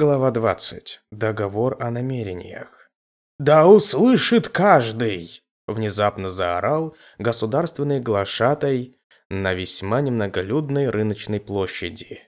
Глава 20. Договор о намерениях. «Да услышит каждый!» – внезапно заорал государственный глашатай на весьма немноголюдной рыночной площади.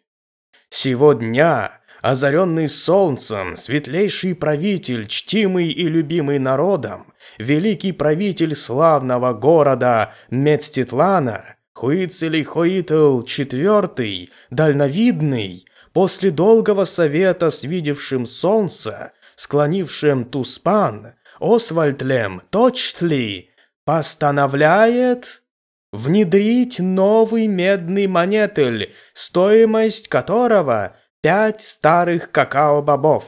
«Сегодня, озаренный солнцем, светлейший правитель, чтимый и любимый народом, великий правитель славного города Мецтитлана, Хуицелий Хоитл IV, дальновидный, После долгого совета с видевшим солнце, склонившим Туспан, Освальдлем Точтли постановляет внедрить новый медный монетель, стоимость которого пять старых какао-бобов.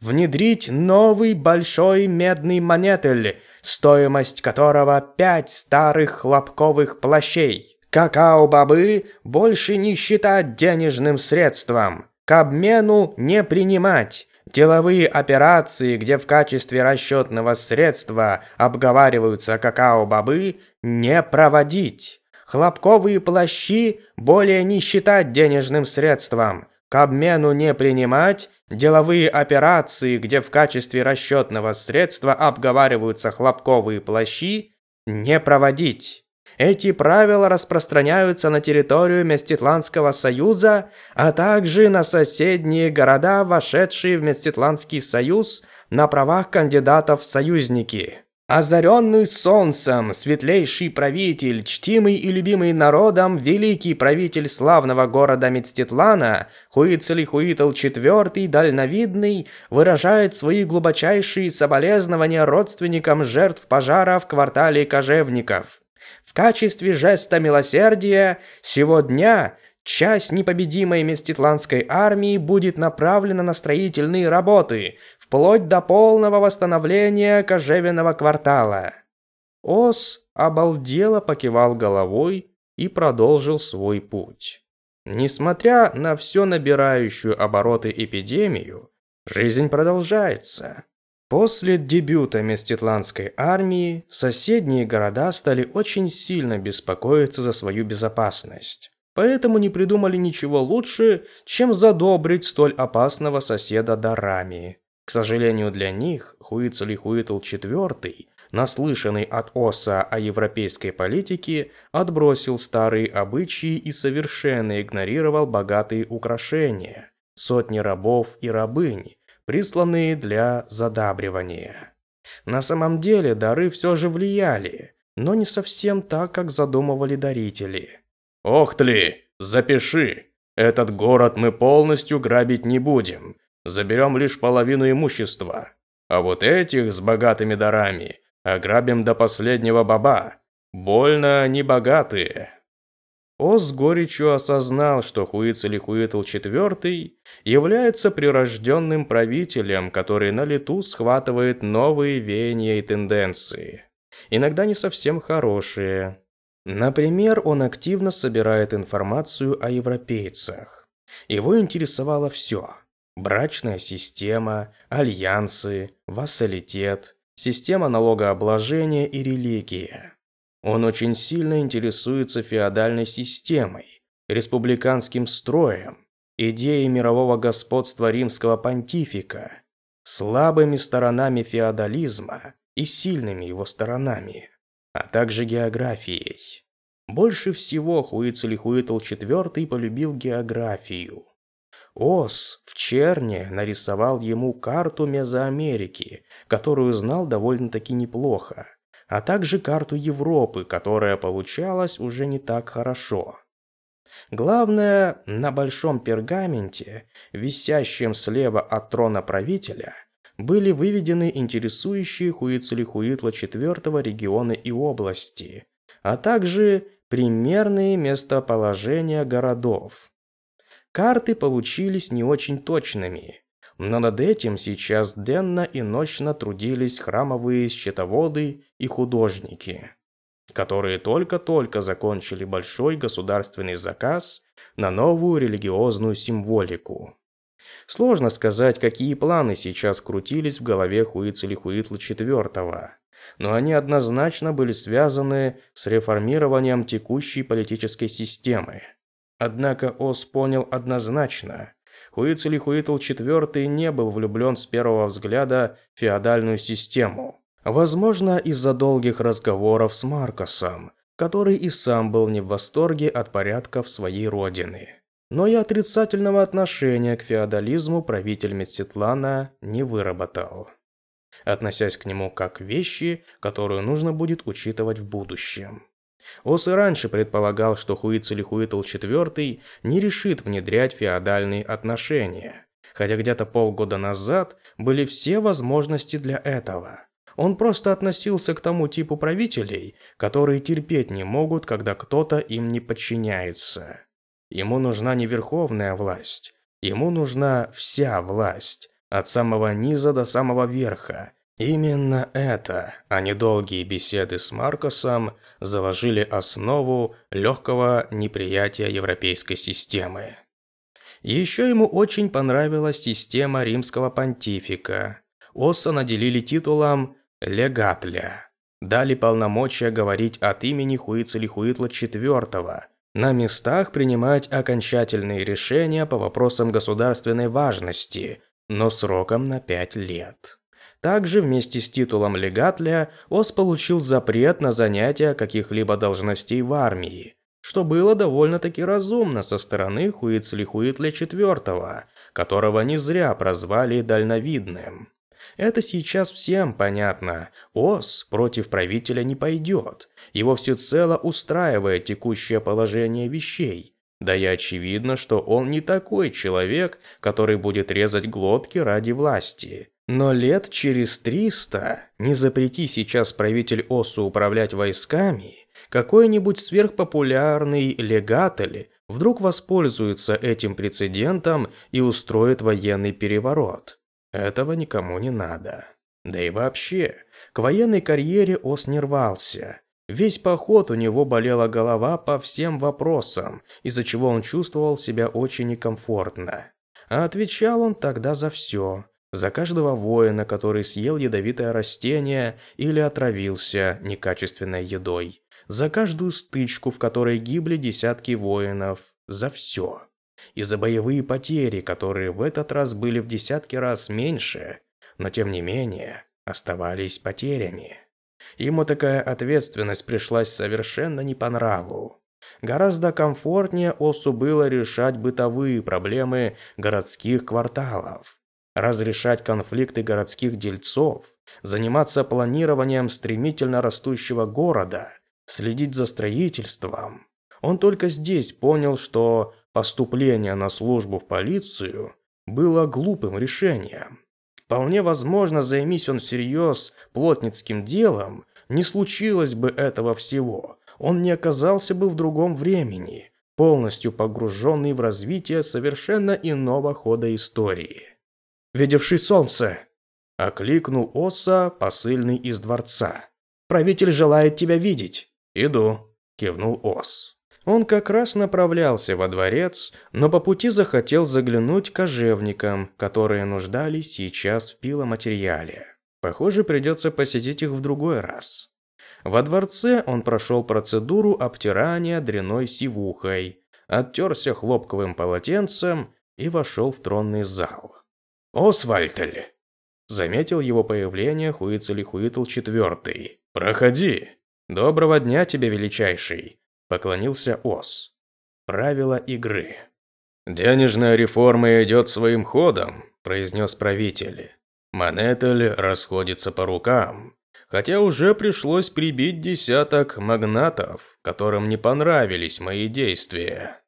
Внедрить новый большой медный монетель, стоимость которого пять старых хлопковых плащей. Какао-бобы больше не считать денежным средством, к обмену не принимать. Деловые операции, где в качестве расчетного средства обговариваются какао-бобы, не проводить. Хлопковые плащи более не считать денежным средством, к обмену не принимать. Деловые операции, где в качестве расчетного средства обговариваются хлопковые плащи, не проводить. Эти правила распространяются на территорию Меститландского союза, а также на соседние города, вошедшие в Меститландский союз на правах кандидатов в союзники. Озаренный солнцем, светлейший правитель, чтимый и любимый народом, великий правитель славного города Мецтитлана, Хуицелихуитл IV, дальновидный, выражает свои глубочайшие соболезнования родственникам жертв пожара в квартале Кожевников качестве жеста милосердия сего дня часть непобедимой Меститландской армии будет направлена на строительные работы, вплоть до полного восстановления кожевенного квартала. Ос обалдело покивал головой и продолжил свой путь. Несмотря на все набирающую обороты эпидемию, жизнь продолжается. После дебюта Меститландской армии соседние города стали очень сильно беспокоиться за свою безопасность. Поэтому не придумали ничего лучше, чем задобрить столь опасного соседа дарами. К сожалению для них, Хуицелихуитл IV, наслышанный от Оса о европейской политике, отбросил старые обычаи и совершенно игнорировал богатые украшения, сотни рабов и рабынь, присланные для задабривания. На самом деле дары все же влияли, но не совсем так, как задумывали дарители. «Охтли, запиши! Этот город мы полностью грабить не будем, заберем лишь половину имущества. А вот этих с богатыми дарами ограбим до последнего баба. Больно они богатые». Оз с горечью осознал, что Хуицелихуитл IV является прирожденным правителем, который на лету схватывает новые веяния и тенденции. Иногда не совсем хорошие. Например, он активно собирает информацию о европейцах. Его интересовало все. Брачная система, альянсы, вассалитет, система налогообложения и религия. Он очень сильно интересуется феодальной системой, республиканским строем, идеей мирового господства римского понтифика, слабыми сторонами феодализма и сильными его сторонами, а также географией. Больше всего Хуицелихуитл IV полюбил географию. Ос в Черне нарисовал ему карту Мезоамерики, которую знал довольно-таки неплохо а также карту Европы, которая получалась уже не так хорошо. Главное, на большом пергаменте, висящем слева от трона правителя, были выведены интересующие Хуицелихуитла IV регионы и области, а также примерные местоположения городов. Карты получились не очень точными, но над этим сейчас денно и ночно трудились храмовые счетоводы и художники, которые только-только закончили большой государственный заказ на новую религиозную символику. Сложно сказать, какие планы сейчас крутились в голове Хуицелихуитла IV, но они однозначно были связаны с реформированием текущей политической системы. Однако Ос понял однозначно, Хуицелихуитл IV не был влюблен с первого взгляда в феодальную систему. Возможно, из-за долгих разговоров с Маркосом, который и сам был не в восторге от порядков своей родины. Но и отрицательного отношения к феодализму правитель Мецетлана не выработал, относясь к нему как к вещи, которую нужно будет учитывать в будущем. Ос и раньше предполагал, что Хуицелихуитл IV не решит внедрять феодальные отношения, хотя где-то полгода назад были все возможности для этого. Он просто относился к тому типу правителей, которые терпеть не могут, когда кто-то им не подчиняется. Ему нужна не верховная власть, ему нужна вся власть, от самого низа до самого верха. Именно это, а не долгие беседы с Маркосом, заложили основу легкого неприятия европейской системы. Еще ему очень понравилась система римского понтифика. Осса наделили титулом легатля. Дали полномочия говорить от имени Хуицелихуитла IV, на местах принимать окончательные решения по вопросам государственной важности, но сроком на пять лет. Также вместе с титулом легатля Ос получил запрет на занятие каких-либо должностей в армии, что было довольно-таки разумно со стороны Хуицлихуитля IV, которого не зря прозвали дальновидным. Это сейчас всем понятно. ОС против правителя не пойдет. Его всецело устраивает текущее положение вещей. Да и очевидно, что он не такой человек, который будет резать глотки ради власти. Но лет через триста, не запрети сейчас правитель ОСУ управлять войсками, какой-нибудь сверхпопулярный легатель вдруг воспользуется этим прецедентом и устроит военный переворот. Этого никому не надо. Да и вообще, к военной карьере Ос не рвался. Весь поход у него болела голова по всем вопросам, из-за чего он чувствовал себя очень некомфортно. А отвечал он тогда за все. За каждого воина, который съел ядовитое растение или отравился некачественной едой. За каждую стычку, в которой гибли десятки воинов. За все и за боевые потери, которые в этот раз были в десятки раз меньше, но тем не менее оставались потерями. Ему такая ответственность пришлась совершенно не по нраву. Гораздо комфортнее Осу было решать бытовые проблемы городских кварталов, разрешать конфликты городских дельцов, заниматься планированием стремительно растущего города, следить за строительством. Он только здесь понял, что Поступление на службу в полицию было глупым решением. Вполне возможно, займись он всерьез плотницким делом, не случилось бы этого всего. Он не оказался бы в другом времени, полностью погруженный в развитие совершенно иного хода истории. «Видевший солнце!» – окликнул Оса, посыльный из дворца. «Правитель желает тебя видеть». «Иду», – кивнул Ос. Он как раз направлялся во дворец, но по пути захотел заглянуть к кожевникам, которые нуждались сейчас в пиломатериале. Похоже, придется посетить их в другой раз. Во дворце он прошел процедуру обтирания дряной сивухой, оттерся хлопковым полотенцем и вошел в тронный зал. «Освальтель!» Заметил его появление Хуицелихуитл IV. «Проходи! Доброго дня тебе, величайший!» Поклонился Ос. Правила игры. «Денежная реформа идет своим ходом», – произнес правитель. «Монетель расходится по рукам, хотя уже пришлось прибить десяток магнатов, которым не понравились мои действия».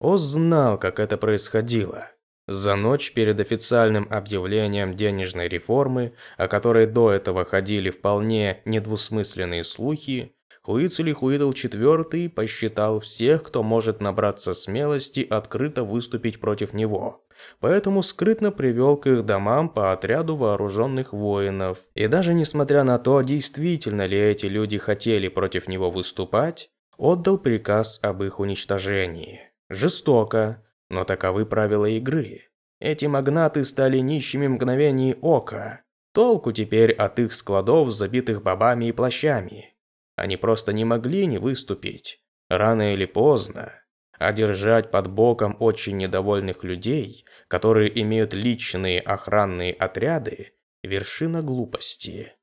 Ос знал, как это происходило. За ночь перед официальным объявлением денежной реформы, о которой до этого ходили вполне недвусмысленные слухи, Хуицелихуидл IV посчитал всех, кто может набраться смелости открыто выступить против него. Поэтому скрытно привел к их домам по отряду вооруженных воинов. И даже несмотря на то, действительно ли эти люди хотели против него выступать, отдал приказ об их уничтожении. Жестоко, но таковы правила игры. Эти магнаты стали нищими мгновений ока. Толку теперь от их складов, забитых бобами и плащами. Они просто не могли не выступить. Рано или поздно. а держать под боком очень недовольных людей, которые имеют личные охранные отряды, вершина глупости.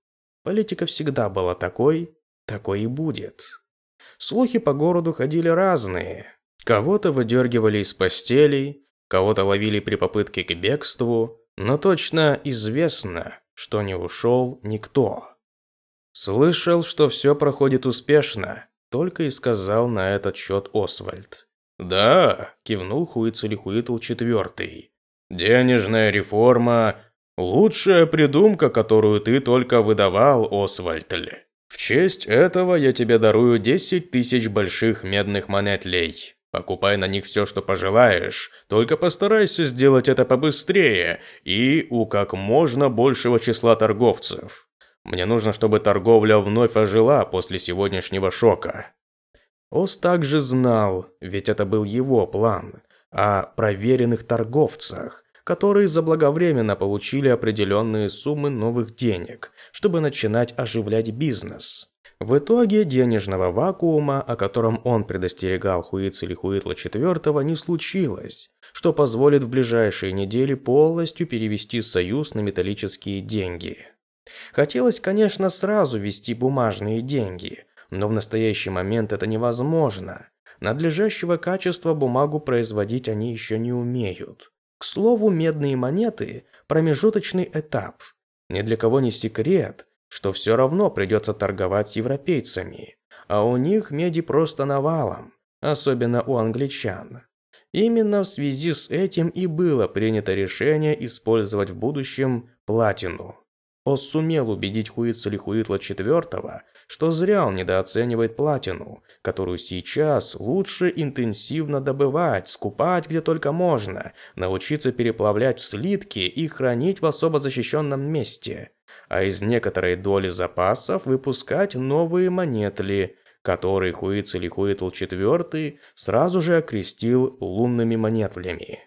Политика всегда была такой, такой и будет. Слухи по городу ходили разные. Кого-то выдергивали из постелей, кого-то ловили при попытке к бегству, но точно известно, что не ушел никто. Слышал, что все проходит успешно, только и сказал на этот счет Освальд. «Да», – кивнул Хуицелихуитл четвертый. «Денежная реформа – лучшая придумка, которую ты только выдавал, Освальдль. В честь этого я тебе дарую десять тысяч больших медных монетлей. Покупай на них все, что пожелаешь, только постарайся сделать это побыстрее и у как можно большего числа торговцев. Мне нужно, чтобы торговля вновь ожила после сегодняшнего шока. Ос также знал, ведь это был его план, о проверенных торговцах, которые заблаговременно получили определенные суммы новых денег, чтобы начинать оживлять бизнес. В итоге денежного вакуума, о котором он предостерегал Хуицелихуитла IV, не случилось, что позволит в ближайшие недели полностью перевести союз на металлические деньги. Хотелось, конечно, сразу ввести бумажные деньги, но в настоящий момент это невозможно. Надлежащего качества бумагу производить они еще не умеют. К слову, медные монеты – промежуточный этап. Ни для кого не секрет, что все равно придется торговать с европейцами, а у них меди просто навалом, особенно у англичан. Именно в связи с этим и было принято решение использовать в будущем платину. Ос сумел убедить Хуицелихуитла IV, что зря он недооценивает платину, которую сейчас лучше интенсивно добывать, скупать где только можно, научиться переплавлять в слитки и хранить в особо защищенном месте, а из некоторой доли запасов выпускать новые монетли, которые Хуицелихуитл IV сразу же окрестил лунными монетлями.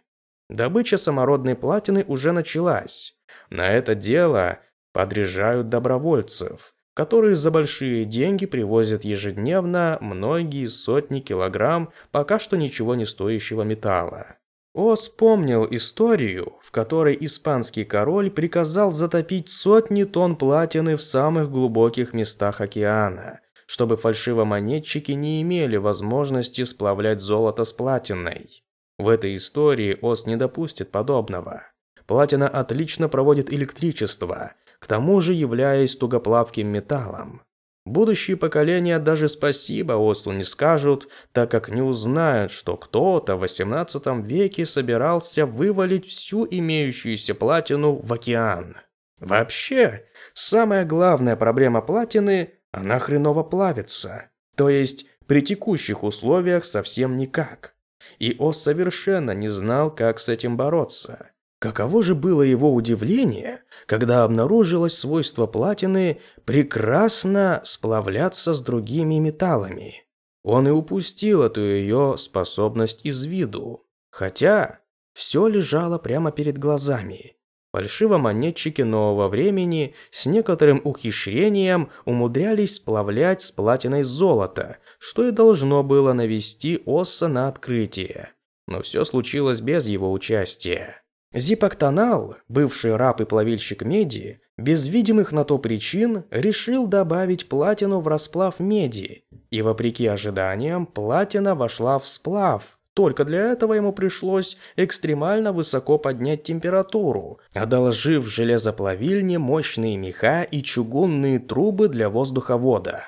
Добыча самородной платины уже началась. На это дело подряжают добровольцев – которые за большие деньги привозят ежедневно многие сотни килограмм пока что ничего не стоящего металла. О вспомнил историю, в которой испанский король приказал затопить сотни тонн платины в самых глубоких местах океана, чтобы фальшивомонетчики не имели возможности сплавлять золото с платиной. В этой истории Ос не допустит подобного. Платина отлично проводит электричество, к тому же являясь тугоплавким металлом. Будущие поколения даже спасибо Ослу не скажут, так как не узнают, что кто-то в 18 веке собирался вывалить всю имеющуюся платину в океан. Вообще, самая главная проблема платины – она хреново плавится. То есть, при текущих условиях совсем никак. И Ос совершенно не знал, как с этим бороться. Каково же было его удивление, когда обнаружилось свойство платины прекрасно сплавляться с другими металлами. Он и упустил эту ее способность из виду. Хотя все лежало прямо перед глазами. Фальшивомонетчики нового времени с некоторым ухищрением умудрялись сплавлять с платиной золото, что и должно было навести Осса на открытие. Но все случилось без его участия. Зипоктонал, бывший раб и плавильщик меди, без видимых на то причин решил добавить платину в расплав меди, и вопреки ожиданиям платина вошла в сплав. Только для этого ему пришлось экстремально высоко поднять температуру, одолжив железоплавильне мощные меха и чугунные трубы для воздуховода.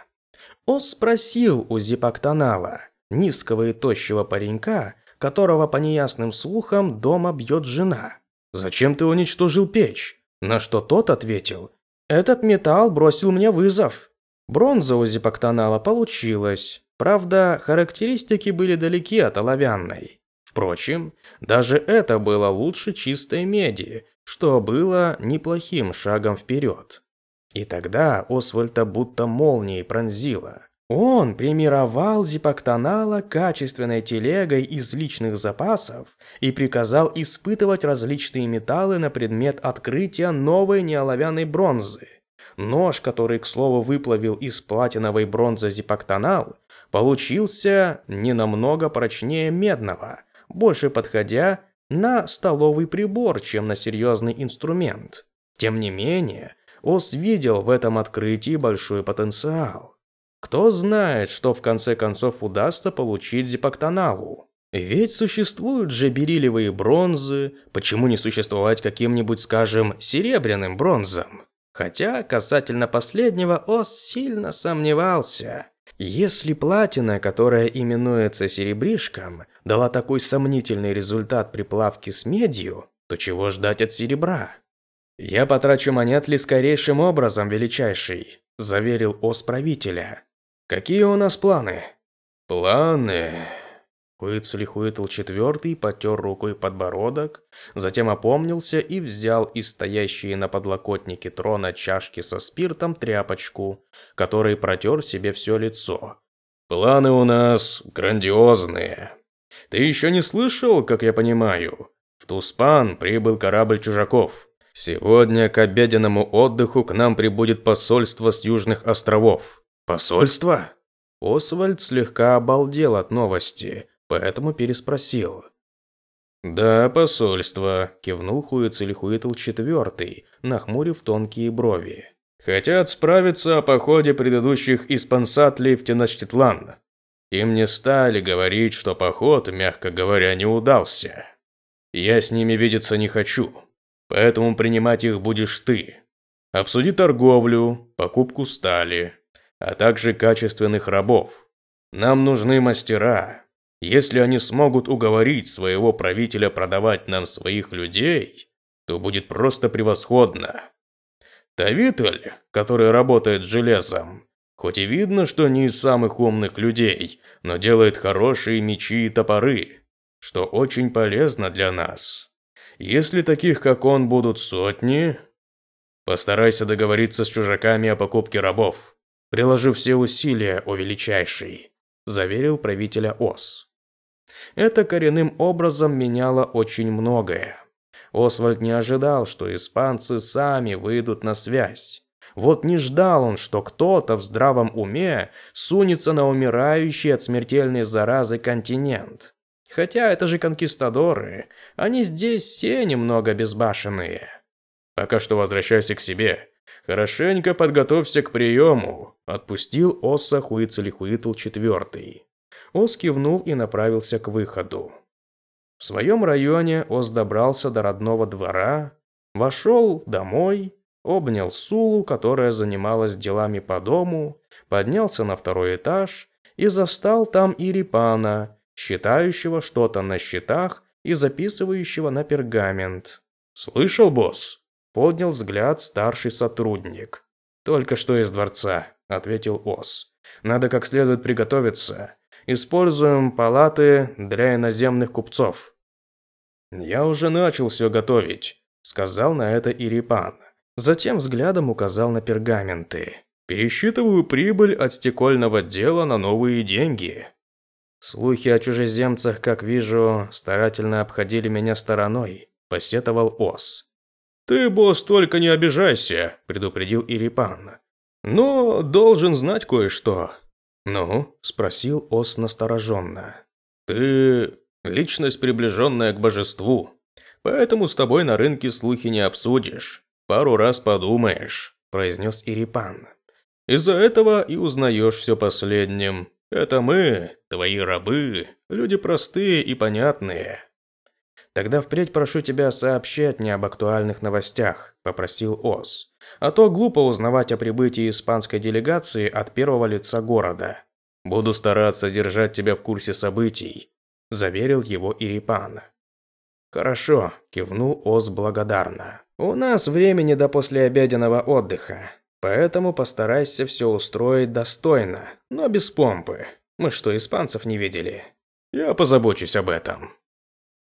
Он спросил у Зипоктонала, низкого и тощего паренька, которого по неясным слухам дома бьет жена. «Зачем ты уничтожил печь?» На что тот ответил, «Этот металл бросил мне вызов». Бронза у Зипоктонала получилась. Правда, характеристики были далеки от оловянной. Впрочем, даже это было лучше чистой меди, что было неплохим шагом вперед. И тогда Освальда будто молнией пронзила. Он премировал Зипоктонала качественной телегой из личных запасов и приказал испытывать различные металлы на предмет открытия новой неоловянной бронзы. Нож, который, к слову, выплавил из платиновой бронзы Зипоктонал, получился не намного прочнее медного, больше подходя на столовый прибор, чем на серьезный инструмент. Тем не менее, Ос видел в этом открытии большой потенциал. Кто знает, что в конце концов удастся получить Зипоктоналу. Ведь существуют же бериллиевые бронзы, почему не существовать каким-нибудь, скажем, серебряным бронзом? Хотя касательно последнего Ос сильно сомневался. Если платина, которая именуется серебришком, дала такой сомнительный результат при плавке с медью, то чего ждать от серебра? «Я потрачу монетли скорейшим образом, величайший», – заверил Ос правителя. «Какие у нас планы?» «Планы...» Хуицелихуитл четвертый потер рукой подбородок, затем опомнился и взял из стоящей на подлокотнике трона чашки со спиртом тряпочку, которой протер себе все лицо. «Планы у нас грандиозные. Ты еще не слышал, как я понимаю? В Туспан прибыл корабль чужаков. Сегодня к обеденному отдыху к нам прибудет посольство с Южных островов». «Посольство?» Освальд слегка обалдел от новости, поэтому переспросил. «Да, посольство», – кивнул Хуицелихуитл четвертый, нахмурив тонкие брови. «Хотят справиться о походе предыдущих испансатлей в Теночтитлан. Им не стали говорить, что поход, мягко говоря, не удался. Я с ними видеться не хочу, поэтому принимать их будешь ты. Обсуди торговлю, покупку стали, а также качественных рабов. Нам нужны мастера, если они смогут уговорить своего правителя продавать нам своих людей, то будет просто превосходно. Тавитль, который работает с железом, хоть и видно, что не из самых умных людей, но делает хорошие мечи и топоры, что очень полезно для нас. Если таких, как он, будут сотни, постарайся договориться с чужаками о покупке рабов, приложив все усилия, о величайший, заверил правителя Ос. Это коренным образом меняло очень многое. Освальд не ожидал, что испанцы сами выйдут на связь. Вот не ждал он, что кто-то в здравом уме сунется на умирающий от смертельной заразы континент. Хотя это же конкистадоры, они здесь все немного безбашенные. Пока что возвращайся к себе. Хорошенько подготовься к приему, отпустил Осса Хуицелихуитл четвертый. Оз кивнул и направился к выходу. В своем районе Оз добрался до родного двора, вошел домой, обнял Сулу, которая занималась делами по дому, поднялся на второй этаж и застал там Ирипана, считающего что-то на счетах и записывающего на пергамент. «Слышал, босс?» – поднял взгляд старший сотрудник. «Только что из дворца», – ответил Оз. «Надо как следует приготовиться. Используем палаты для иноземных купцов». «Я уже начал все готовить», – сказал на это Ирипан. Затем взглядом указал на пергаменты. «Пересчитываю прибыль от стекольного дела на новые деньги». Слухи о чужеземцах, как вижу, старательно обходили меня стороной, посетовал Ос. «Ты, босс, только не обижайся», – предупредил Ирипан. «Но должен знать кое-что. «Ну?» – спросил Ос настороженно. «Ты личность, приближенная к божеству, поэтому с тобой на рынке слухи не обсудишь. Пару раз подумаешь», – произнес Ирипан. «Из-за этого и узнаешь все последним. Это мы, твои рабы, люди простые и понятные». «Тогда впредь прошу тебя сообщать мне об актуальных новостях», – попросил Ос. А то глупо узнавать о прибытии испанской делегации от первого лица города. Буду стараться держать тебя в курсе событий, заверил его Ирипан. Хорошо, кивнул Оз благодарно. У нас времени до послеобеденного отдыха, поэтому постарайся все устроить достойно, но без помпы. Мы что, испанцев не видели? Я позабочусь об этом.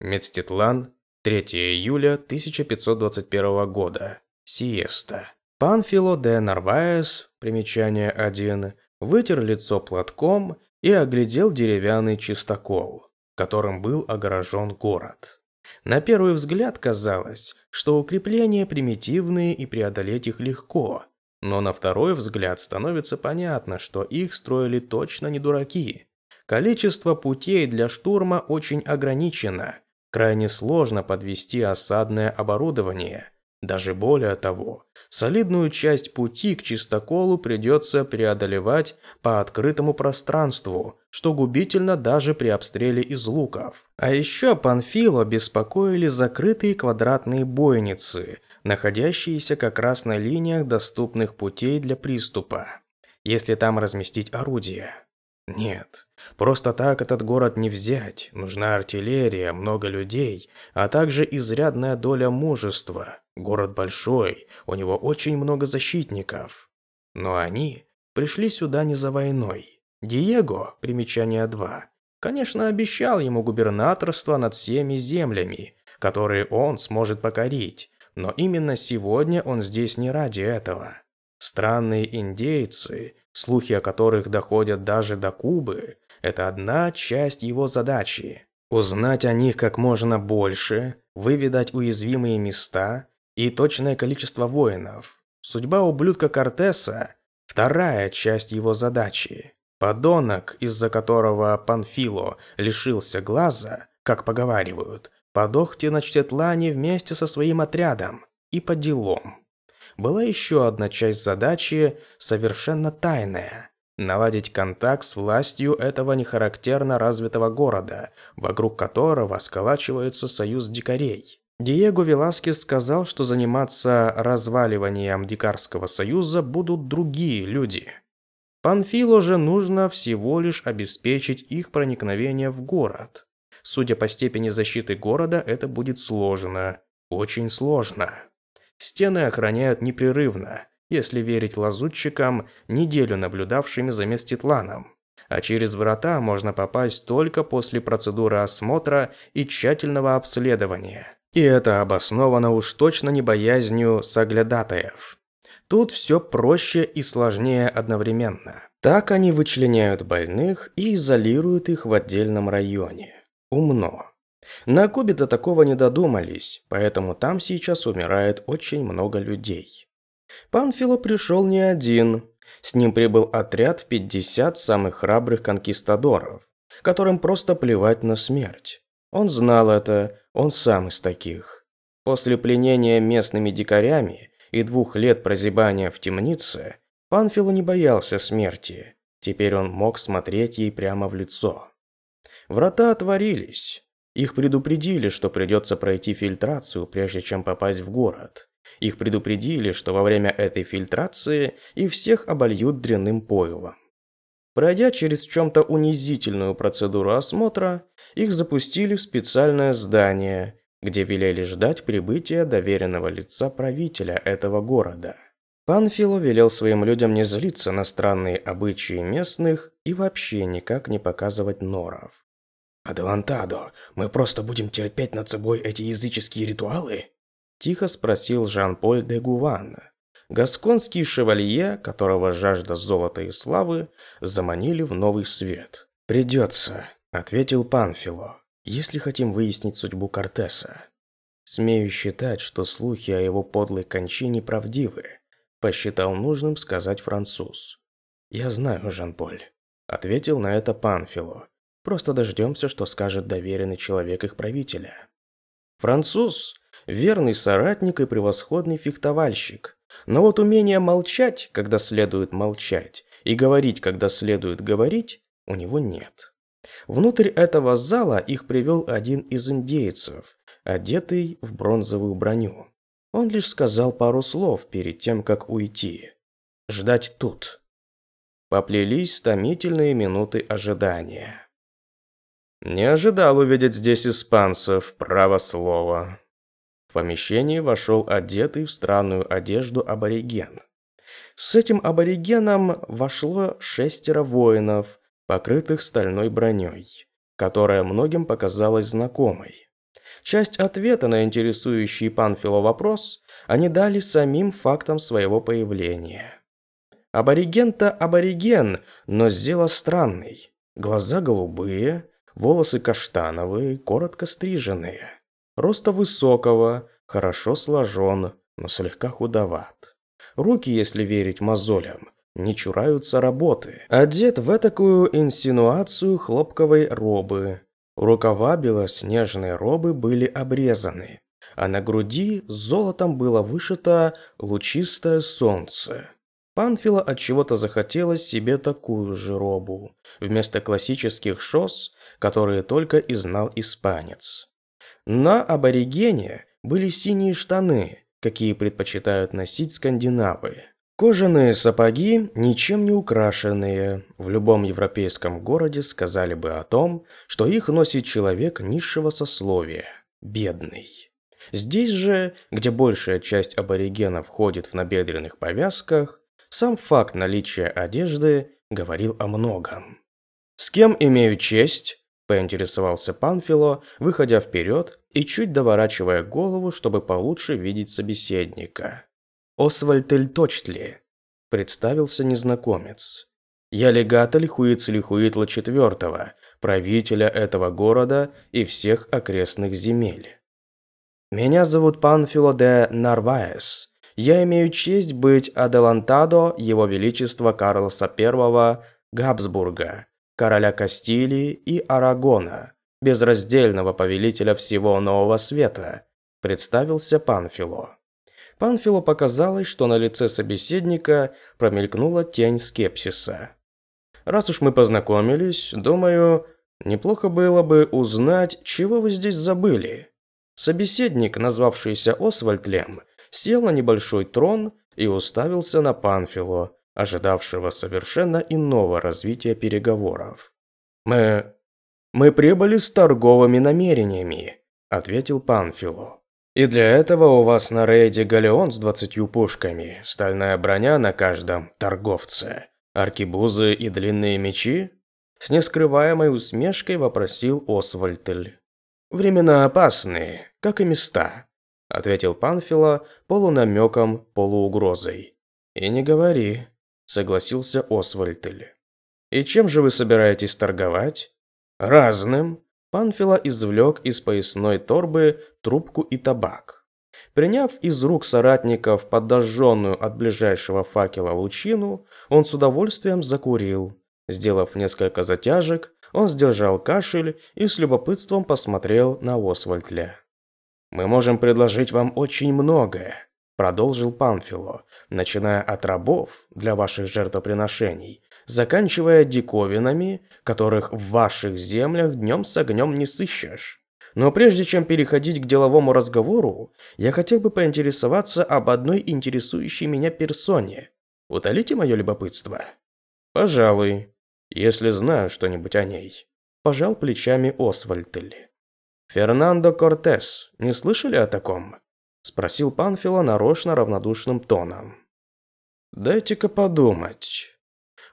Медститлан, 3 июля 1521 года. Сиеста. Панфило де Нарваес, примечание 1, вытер лицо платком и оглядел деревянный чистокол, которым был огорожен город. На первый взгляд казалось, что укрепления примитивные и преодолеть их легко. Но на второй взгляд становится понятно, что их строили точно не дураки. Количество путей для штурма очень ограничено. Крайне сложно подвести осадное оборудование. Даже более того, солидную часть пути к чистоколу придется преодолевать по открытому пространству, что губительно даже при обстреле из луков. А еще Панфило беспокоили закрытые квадратные бойницы, находящиеся как раз на линиях доступных путей для приступа, если там разместить орудия. Нет, просто так этот город не взять. Нужна артиллерия, много людей, а также изрядная доля мужества. Город большой, у него очень много защитников. Но они пришли сюда не за войной. Диего, примечание 2, конечно, обещал ему губернаторство над всеми землями, которые он сможет покорить, но именно сегодня он здесь не ради этого. Странные индейцы, слухи о которых доходят даже до Кубы, это одна часть его задачи. Узнать о них как можно больше, выведать уязвимые места и точное количество воинов. Судьба ублюдка Кортеса – вторая часть его задачи. Подонок, из-за которого Панфило лишился глаза, как поговаривают, подох в Теночтетлане вместе со своим отрядом и по делам была еще одна часть задачи, совершенно тайная – наладить контакт с властью этого нехарактерно развитого города, вокруг которого сколачивается союз дикарей. Диего Веласкес сказал, что заниматься разваливанием дикарского союза будут другие люди. Панфило же нужно всего лишь обеспечить их проникновение в город. Судя по степени защиты города, это будет сложно. Очень сложно. Стены охраняют непрерывно, если верить лазутчикам, неделю наблюдавшими за Меститланом. А через врата можно попасть только после процедуры осмотра и тщательного обследования. И это обосновано уж точно не боязнью соглядатаев. Тут все проще и сложнее одновременно. Так они вычленяют больных и изолируют их в отдельном районе. Умно. На Кубе до такого не додумались, поэтому там сейчас умирает очень много людей. Панфило пришел не один. С ним прибыл отряд в 50 самых храбрых конкистадоров, которым просто плевать на смерть. Он знал это, он сам из таких. После пленения местными дикарями и двух лет прозябания в темнице, Панфило не боялся смерти. Теперь он мог смотреть ей прямо в лицо. Врата отворились. Их предупредили, что придется пройти фильтрацию, прежде чем попасть в город. Их предупредили, что во время этой фильтрации их всех обольют дрянным пойлом. Пройдя через чем-то унизительную процедуру осмотра, их запустили в специальное здание, где велели ждать прибытия доверенного лица правителя этого города. Панфило велел своим людям не злиться на странные обычаи местных и вообще никак не показывать норов. «Аделантадо, мы просто будем терпеть над собой эти языческие ритуалы?» Тихо спросил Жан-Поль де Гуван. Гасконский шевалье, которого жажда золота и славы, заманили в новый свет. «Придется», — ответил Панфило, «если хотим выяснить судьбу Кортеса. Смею считать, что слухи о его подлой кончине правдивы», — посчитал нужным сказать француз. «Я знаю, Жан-Поль», — ответил на это Панфило. Просто дождемся, что скажет доверенный человек их правителя. Француз – верный соратник и превосходный фехтовальщик. Но вот умение молчать, когда следует молчать, и говорить, когда следует говорить, у него нет. Внутрь этого зала их привел один из индейцев, одетый в бронзовую броню. Он лишь сказал пару слов перед тем, как уйти. Ждать тут. Поплелись томительные минуты ожидания. Не ожидал увидеть здесь испанцев, право слово. В помещение вошел одетый в странную одежду абориген. С этим аборигеном вошло шестеро воинов, покрытых стальной броней, которая многим показалась знакомой. Часть ответа на интересующий Панфило вопрос они дали самим фактом своего появления. Абориген-то абориген, но сделал странный. Глаза голубые, Волосы каштановые, коротко стриженные. Роста высокого, хорошо сложен, но слегка худоват. руки, если верить мозолям, не чураются работы. Одет в такую инсинуацию хлопковой робы. Рукава белоснежной робы были обрезаны, а на груди золотом было вышито лучистое солнце. Панфила от чего-то захотелось себе такую же робу, вместо классических шос, которые только и знал испанец. На аборигене были синие штаны, какие предпочитают носить скандинавы. Кожаные сапоги, ничем не украшенные, в любом европейском городе сказали бы о том, что их носит человек низшего сословия, бедный. Здесь же, где большая часть аборигенов ходит в набедренных повязках, сам факт наличия одежды говорил о многом. «С кем имею честь?» – поинтересовался Панфило, выходя вперед и чуть доворачивая голову, чтобы получше видеть собеседника. «Освальд Эльточтли», – представился незнакомец. «Я легатель Хуицелихуитла IV, правителя этого города и всех окрестных земель. Меня зовут Панфило де Нарваес. Я имею честь быть аделантадо Его Величества Карлоса I Габсбурга, короля Кастилии и Арагона, безраздельного повелителя всего Нового Света», – представился Панфило. Панфилу показалось, что на лице собеседника промелькнула тень скепсиса. «Раз уж мы познакомились, думаю, неплохо было бы узнать, чего вы здесь забыли». Собеседник, назвавшийся Освальд Лем, сел на небольшой трон и уставился на Панфилу, ожидавшего совершенно иного развития переговоров. «Мы... мы прибыли с торговыми намерениями», — ответил Панфилу. И для этого у вас на рейде галеон с двадцатью пушками, стальная броня на каждом торговце, аркибузы и длинные мечи?» С нескрываемой усмешкой вопросил Освальтель. «Времена опасные, как и места», — ответил Панфила полунамеком, полуугрозой. «И не говори», — согласился Освальтель. «И чем же вы собираетесь торговать?» «Разным», Панфила извлек из поясной торбы трубку и табак. Приняв из рук соратников подожженную от ближайшего факела лучину, он с удовольствием закурил. Сделав несколько затяжек, он сдержал кашель и с любопытством посмотрел на Освальдля. «Мы можем предложить вам очень многое», – продолжил Панфило, начиная от рабов для ваших жертвоприношений заканчивая диковинами, которых в ваших землях днем с огнем не сыщешь. Но прежде чем переходить к деловому разговору, я хотел бы поинтересоваться об одной интересующей меня персоне. Утолите мое любопытство? Пожалуй, если знаю что-нибудь о ней. Пожал плечами Освальтель. Фернандо Кортес, не слышали о таком? Спросил Панфила нарочно равнодушным тоном. Дайте-ка подумать.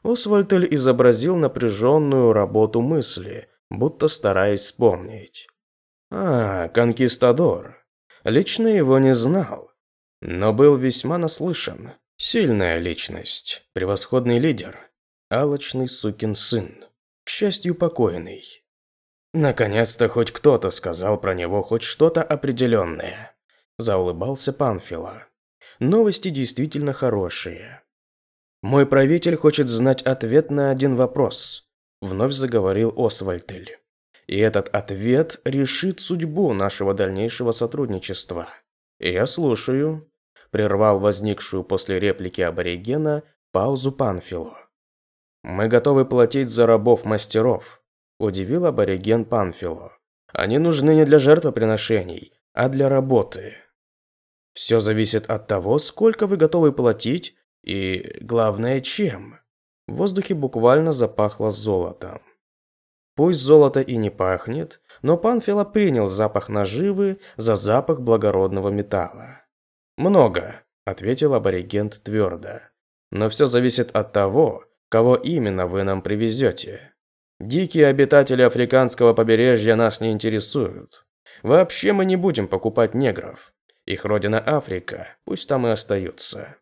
Освальтель изобразил напряженную работу мысли, будто стараясь вспомнить. А, конкистадор. Лично его не знал, но был весьма наслышан. Сильная личность, превосходный лидер, алочный сукин сын, к счастью, покойный. Наконец-то хоть кто-то сказал про него хоть что-то определенное. Заулыбался Панфила. Новости действительно хорошие. «Мой правитель хочет знать ответ на один вопрос», – вновь заговорил Освальтель. «И этот ответ решит судьбу нашего дальнейшего сотрудничества». «Я слушаю», – прервал возникшую после реплики аборигена паузу Панфило. «Мы готовы платить за рабов-мастеров», – удивил абориген Панфило. «Они нужны не для жертвоприношений, а для работы». «Все зависит от того, сколько вы готовы платить и, главное, чем? В воздухе буквально запахло золотом. Пусть золото и не пахнет, но Панфила принял запах наживы за запах благородного металла. «Много», — ответил аборигент твердо. «Но все зависит от того, кого именно вы нам привезете. Дикие обитатели африканского побережья нас не интересуют. Вообще мы не будем покупать негров. Их родина Африка, пусть там и остаются.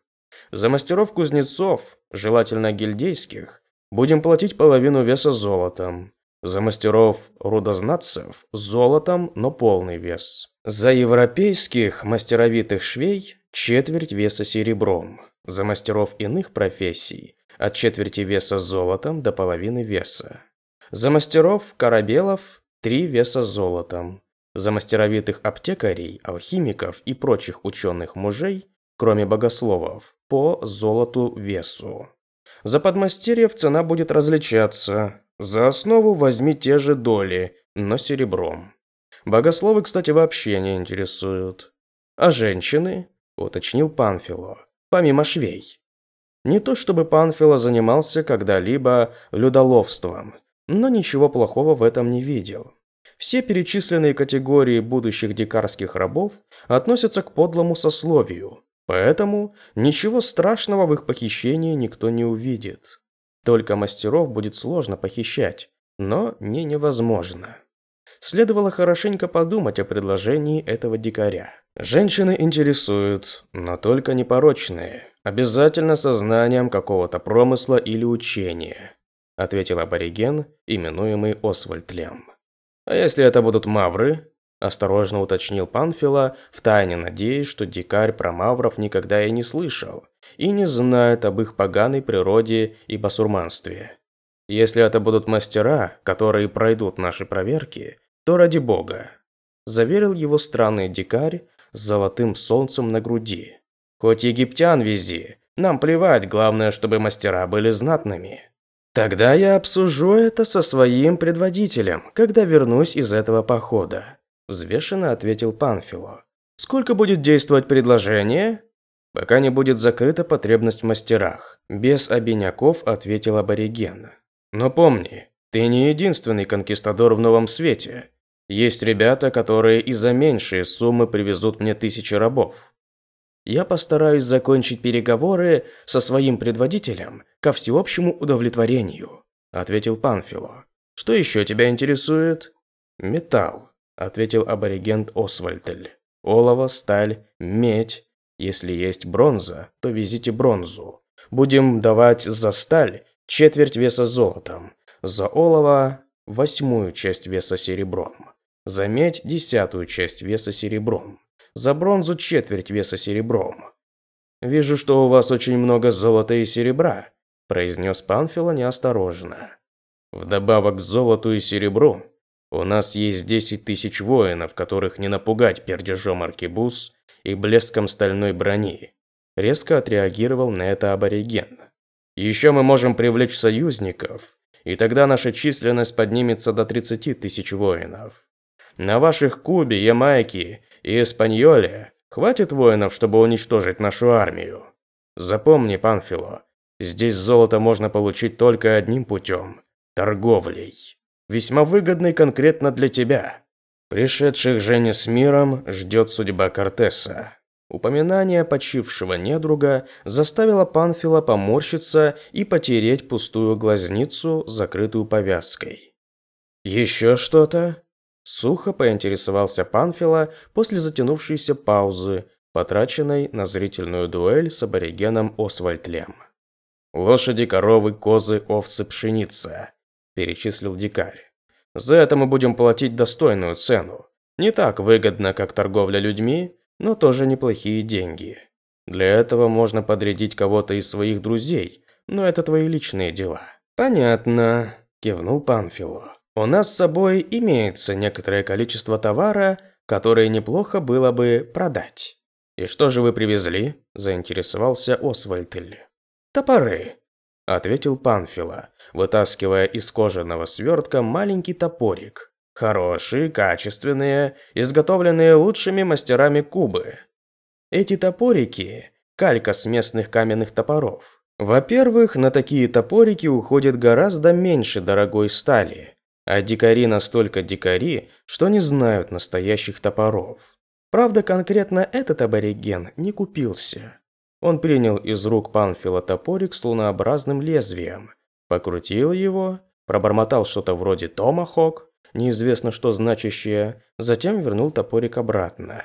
За мастеров кузнецов, желательно гильдейских, будем платить половину веса золотом. За мастеров рудознатцев – золотом, но полный вес. За европейских мастеровитых швей – четверть веса серебром. За мастеров иных профессий от четверти веса золотом до половины веса. За мастеров корабелов три веса золотом. За мастеровитых аптекарей, алхимиков и прочих ученых мужей, кроме богословов, по золоту весу. За подмастерьев цена будет различаться. За основу возьми те же доли, но серебром. Богословы, кстати, вообще не интересуют. А женщины, уточнил Панфило, помимо швей. Не то чтобы Панфило занимался когда-либо людоловством, но ничего плохого в этом не видел. Все перечисленные категории будущих дикарских рабов относятся к подлому сословию, поэтому ничего страшного в их похищении никто не увидит. Только мастеров будет сложно похищать, но не невозможно. Следовало хорошенько подумать о предложении этого дикаря. Женщины интересуют, но только непорочные, обязательно со знанием какого-то промысла или учения, ответил абориген, именуемый Освальд Лем. А если это будут мавры? Осторожно уточнил Панфила, втайне надеясь, что дикарь про мавров никогда и не слышал и не знает об их поганой природе и басурманстве. Если это будут мастера, которые пройдут наши проверки, то ради бога. Заверил его странный дикарь с золотым солнцем на груди. Хоть египтян вези, нам плевать, главное, чтобы мастера были знатными. Тогда я обсужу это со своим предводителем, когда вернусь из этого похода, взвешенно ответил Панфило. Сколько будет действовать предложение? Пока не будет закрыта потребность в мастерах, без обиняков ответил абориген. Но помни, ты не единственный конкистадор в новом свете. Есть ребята, которые и за меньшие суммы привезут мне тысячи рабов. Я постараюсь закончить переговоры со своим предводителем ко всеобщему удовлетворению, ответил Панфило. Что еще тебя интересует? Металл, ответил аборигент Освальтель. Олово, сталь, медь. Если есть бронза, то везите бронзу. Будем давать за сталь четверть веса золотом, за олово восьмую часть веса серебром. За медь – десятую часть веса серебром. За бронзу – четверть веса серебром. «Вижу, что у вас очень много золота и серебра», – произнес Панфило неосторожно. «Вдобавок к золоту и серебру, у нас есть десять тысяч воинов, которых не напугать пердежом аркебуз и блеском стальной брони», – резко отреагировал на это абориген. «Еще мы можем привлечь союзников, и тогда наша численность поднимется до 30 тысяч воинов. На ваших Кубе, Ямайке и Эспаньоле хватит воинов, чтобы уничтожить нашу армию. Запомни, Панфило, здесь золото можно получить только одним путем – торговлей. Весьма выгодный конкретно для тебя. Пришедших же не с миром ждет судьба Кортеса. Упоминание почившего недруга заставило Панфила поморщиться и потереть пустую глазницу, закрытую повязкой. «Еще что-то?» Сухо поинтересовался Панфила после затянувшейся паузы, потраченной на зрительную дуэль с аборигеном Освальдлем. «Лошади, коровы, козы, овцы, пшеница», – перечислил дикарь. «За это мы будем платить достойную цену. Не так выгодно, как торговля людьми, но тоже неплохие деньги. Для этого можно подрядить кого-то из своих друзей, но это твои личные дела». «Понятно», – кивнул Панфило. У нас с собой имеется некоторое количество товара, которое неплохо было бы продать. И что же вы привезли? заинтересовался Освальтель. Топоры, ответил Панфила, вытаскивая из кожаного свертка маленький топорик. Хорошие, качественные, изготовленные лучшими мастерами Кубы. Эти топорики – калька с местных каменных топоров. Во-первых, на такие топорики уходит гораздо меньше дорогой стали – а дикари настолько дикари, что не знают настоящих топоров. Правда, конкретно этот абориген не купился. Он принял из рук Панфила топорик с лунообразным лезвием, покрутил его, пробормотал что-то вроде «томахок», неизвестно что значащее, затем вернул топорик обратно.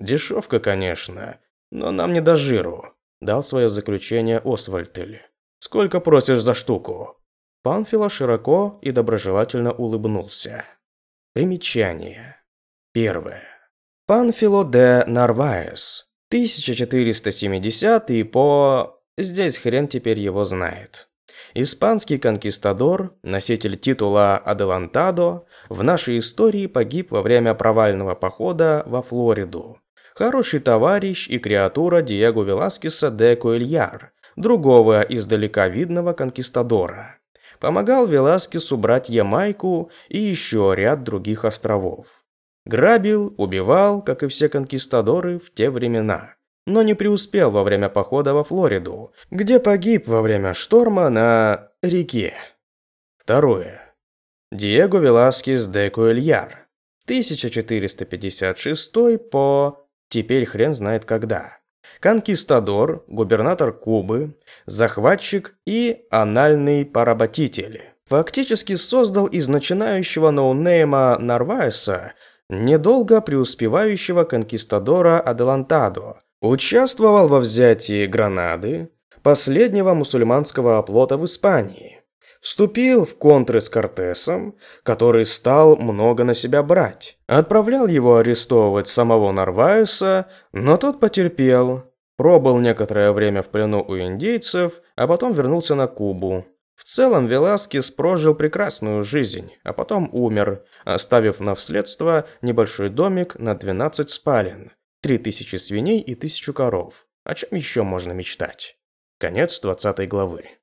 «Дешевка, конечно, но нам не до жиру», – дал свое заключение Освальтель. «Сколько просишь за штуку?» Панфило широко и доброжелательно улыбнулся. Примечание. Первое. Панфило де Нарваес. 1470 по... Здесь хрен теперь его знает. Испанский конкистадор, носитель титула Аделантадо, в нашей истории погиб во время провального похода во Флориду. Хороший товарищ и креатура Диего Веласкеса де Куэльяр, другого издалека видного конкистадора. Помогал Веласкесу брать Ямайку и еще ряд других островов. Грабил, убивал, как и все конкистадоры в те времена но не преуспел во время похода во Флориду, где погиб во время шторма на реке. Второе. Диего Веласкес де Куэльяр. 1456 по... Теперь хрен знает когда. Конкистадор, губернатор Кубы, захватчик и анальный поработитель. Фактически создал из начинающего ноунейма Нарваеса недолго преуспевающего конкистадора Аделантадо, Участвовал во взятии Гранады, последнего мусульманского оплота в Испании. Вступил в контры с Кортесом, который стал много на себя брать. Отправлял его арестовывать самого Нарваеса, но тот потерпел. Пробыл некоторое время в плену у индейцев, а потом вернулся на Кубу. В целом Веласкес прожил прекрасную жизнь, а потом умер, оставив на наследство небольшой домик на 12 спален – Три тысячи свиней и тысячу коров. О чем еще можно мечтать? Конец 20 главы.